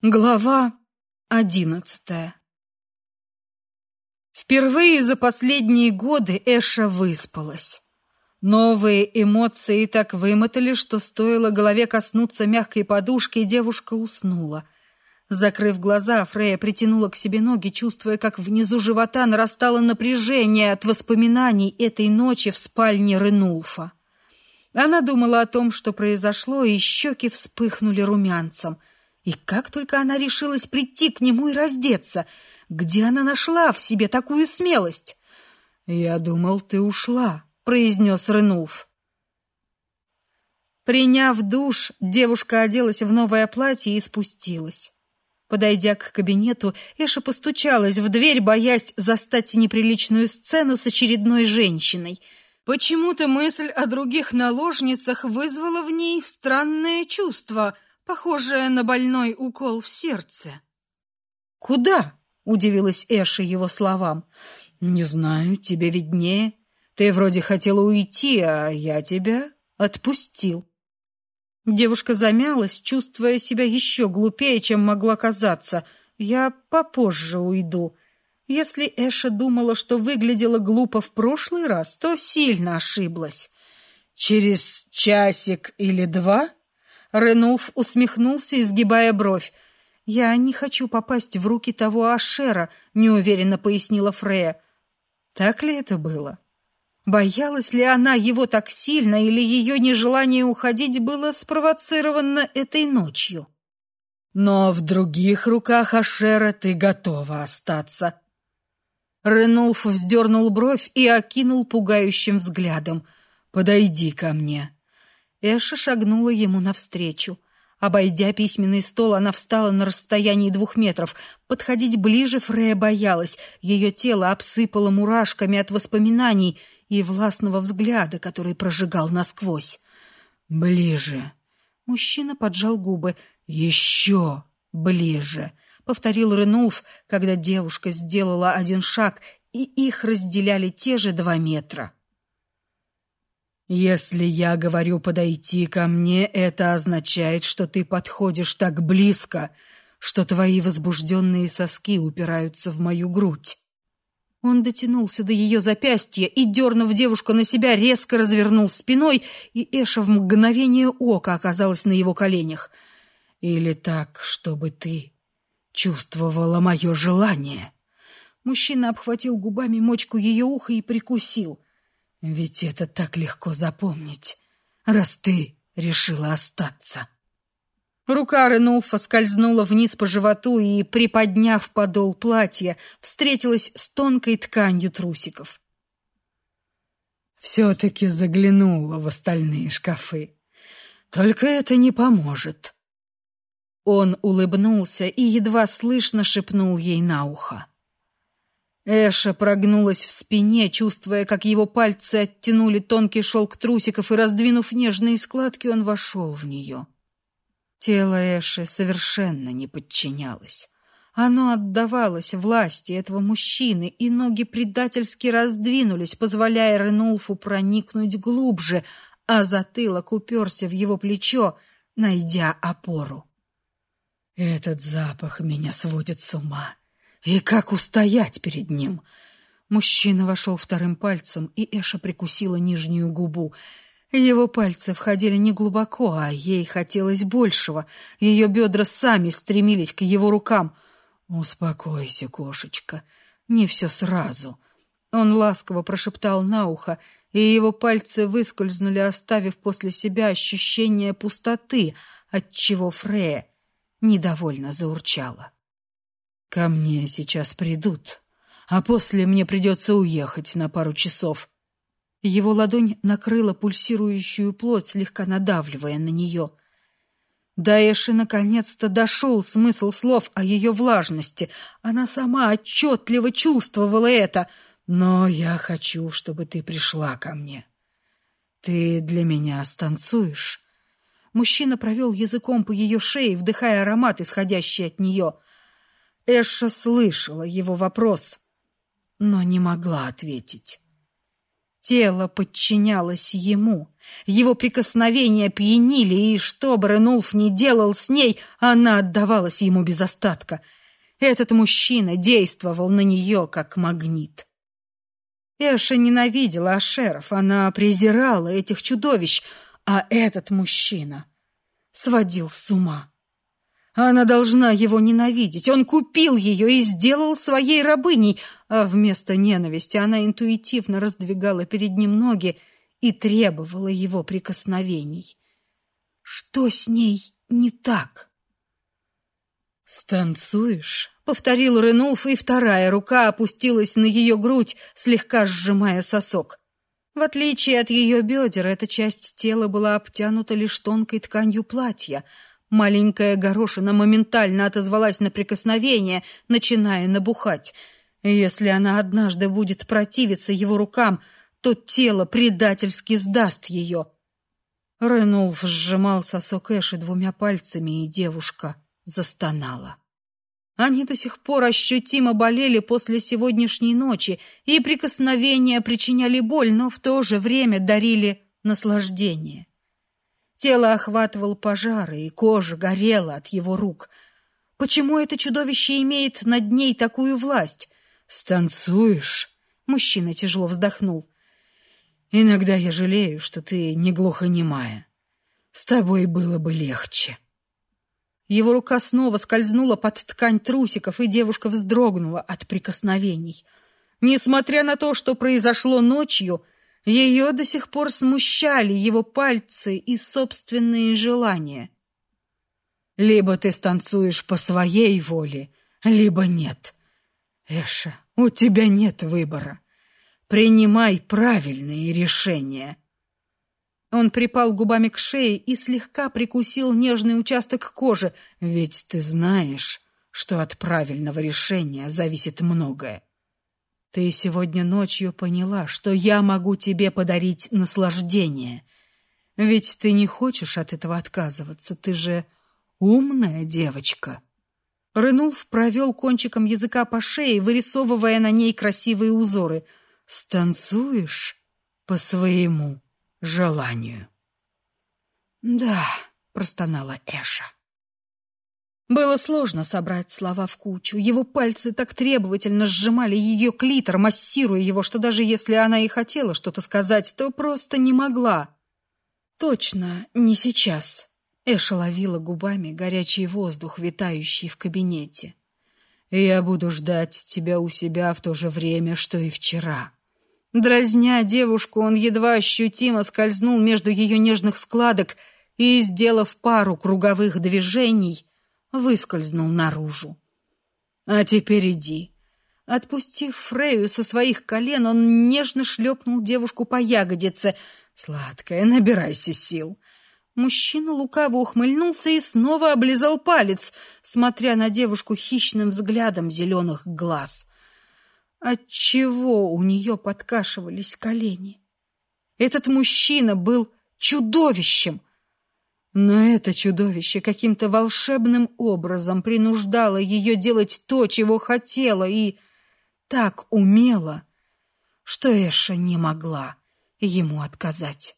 Глава одиннадцатая Впервые за последние годы Эша выспалась. Новые эмоции так вымотали, что стоило голове коснуться мягкой подушки, и девушка уснула. Закрыв глаза, Фрея притянула к себе ноги, чувствуя, как внизу живота нарастало напряжение от воспоминаний этой ночи в спальне Ренулфа. Она думала о том, что произошло, и щеки вспыхнули румянцем – и как только она решилась прийти к нему и раздеться, где она нашла в себе такую смелость? «Я думал, ты ушла», — произнес Ренулф. Приняв душ, девушка оделась в новое платье и спустилась. Подойдя к кабинету, Эша постучалась в дверь, боясь застать неприличную сцену с очередной женщиной. Почему-то мысль о других наложницах вызвала в ней странное чувство — похожее на больной укол в сердце. «Куда?» — удивилась Эша его словам. «Не знаю, тебе виднее. Ты вроде хотела уйти, а я тебя отпустил». Девушка замялась, чувствуя себя еще глупее, чем могла казаться. «Я попозже уйду». Если Эша думала, что выглядела глупо в прошлый раз, то сильно ошиблась. «Через часик или два?» Ренулф усмехнулся, изгибая бровь. «Я не хочу попасть в руки того Ашера», — неуверенно пояснила Фрея. Так ли это было? Боялась ли она его так сильно, или ее нежелание уходить было спровоцировано этой ночью? «Но в других руках Ашера ты готова остаться». Ренулф вздернул бровь и окинул пугающим взглядом. «Подойди ко мне». Эша шагнула ему навстречу. Обойдя письменный стол, она встала на расстоянии двух метров. Подходить ближе Фрея боялась. Ее тело обсыпало мурашками от воспоминаний и властного взгляда, который прожигал насквозь. «Ближе». Мужчина поджал губы. «Еще ближе», — повторил Ренулф, когда девушка сделала один шаг, и их разделяли те же два метра. Если я говорю подойти ко мне, это означает, что ты подходишь так близко, что твои возбужденные соски упираются в мою грудь. Он дотянулся до ее запястья и, дернув девушку на себя, резко развернул спиной, и Эша в мгновение ока оказалась на его коленях. Или так, чтобы ты чувствовала мое желание. Мужчина обхватил губами мочку ее уха и прикусил — ведь это так легко запомнить, раз ты решила остаться. Рука Ренулфа скользнула вниз по животу и, приподняв подол платья, встретилась с тонкой тканью трусиков. Все-таки заглянула в остальные шкафы. Только это не поможет. Он улыбнулся и едва слышно шепнул ей на ухо. Эша прогнулась в спине, чувствуя, как его пальцы оттянули тонкий шелк трусиков, и, раздвинув нежные складки, он вошел в нее. Тело Эши совершенно не подчинялось. Оно отдавалось власти этого мужчины, и ноги предательски раздвинулись, позволяя Ренулфу проникнуть глубже, а затылок уперся в его плечо, найдя опору. «Этот запах меня сводит с ума», и как устоять перед ним? Мужчина вошел вторым пальцем, и Эша прикусила нижнюю губу. Его пальцы входили не глубоко, а ей хотелось большего. Ее бедра сами стремились к его рукам. «Успокойся, кошечка, не все сразу». Он ласково прошептал на ухо, и его пальцы выскользнули, оставив после себя ощущение пустоты, отчего Фрея недовольно заурчала. Ко мне сейчас придут, а после мне придется уехать на пару часов. Его ладонь накрыла пульсирующую плоть, слегка надавливая на нее. Даэши наконец-то дошел смысл слов о ее влажности. Она сама отчетливо чувствовала это. Но я хочу, чтобы ты пришла ко мне. Ты для меня станцуешь. Мужчина провел языком по ее шее, вдыхая аромат, исходящий от нее — Эша слышала его вопрос, но не могла ответить. Тело подчинялось ему. Его прикосновения пьянили, и что бы Ренулф ни делал с ней, она отдавалась ему без остатка. Этот мужчина действовал на нее, как магнит. Эша ненавидела Ашеров, она презирала этих чудовищ, а этот мужчина сводил с ума. Она должна его ненавидеть. Он купил ее и сделал своей рабыней, а вместо ненависти она интуитивно раздвигала перед ним ноги и требовала его прикосновений. Что с ней не так? «Станцуешь?» — повторил Ренулф, и вторая рука опустилась на ее грудь, слегка сжимая сосок. В отличие от ее бедер, эта часть тела была обтянута лишь тонкой тканью платья. Маленькая горошина моментально отозвалась на прикосновение, начиная набухать. Если она однажды будет противиться его рукам, то тело предательски сдаст ее. Ренулф сжимал сосок Эши двумя пальцами, и девушка застонала. Они до сих пор ощутимо болели после сегодняшней ночи, и прикосновения причиняли боль, но в то же время дарили наслаждение. Тело охватывал пожар, и кожа горела от его рук. Почему это чудовище имеет над ней такую власть? «Станцуешь?» — мужчина тяжело вздохнул. «Иногда я жалею, что ты не глухонемая. С тобой было бы легче». Его рука снова скользнула под ткань трусиков, и девушка вздрогнула от прикосновений. Несмотря на то, что произошло ночью, ее до сих пор смущали его пальцы и собственные желания. Либо ты станцуешь по своей воле, либо нет. Эша, у тебя нет выбора. Принимай правильные решения. Он припал губами к шее и слегка прикусил нежный участок кожи, ведь ты знаешь, что от правильного решения зависит многое. Ты сегодня ночью поняла, что я могу тебе подарить наслаждение. Ведь ты не хочешь от этого отказываться, ты же умная девочка. Рынулф провел кончиком языка по шее, вырисовывая на ней красивые узоры. Станцуешь по своему желанию. «Да», — простонала Эша. Было сложно собрать слова в кучу. Его пальцы так требовательно сжимали ее клитор, массируя его, что даже если она и хотела что-то сказать, то просто не могла. Точно не сейчас. Эша ловила губами горячий воздух, витающий в кабинете. «Я буду ждать тебя у себя в то же время, что и вчера», Дразня девушку, он едва ощутимо скользнул между ее нежных складок и, сделав пару круговых движений, выскользнул наружу. «А теперь иди». Отпустив Фрею со своих колен, он нежно шлепнул девушку по ягодице. «Сладкая, набирайся сил». Мужчина лукаво ухмыльнулся и снова облизал палец, смотря на девушку хищным взглядом зеленых глаз. Отчего у нее подкашивались колени? Этот мужчина был чудовищем. Но это чудовище каким-то волшебным образом принуждало ее делать то, чего хотела, и так умело, что Эша не могла ему отказать.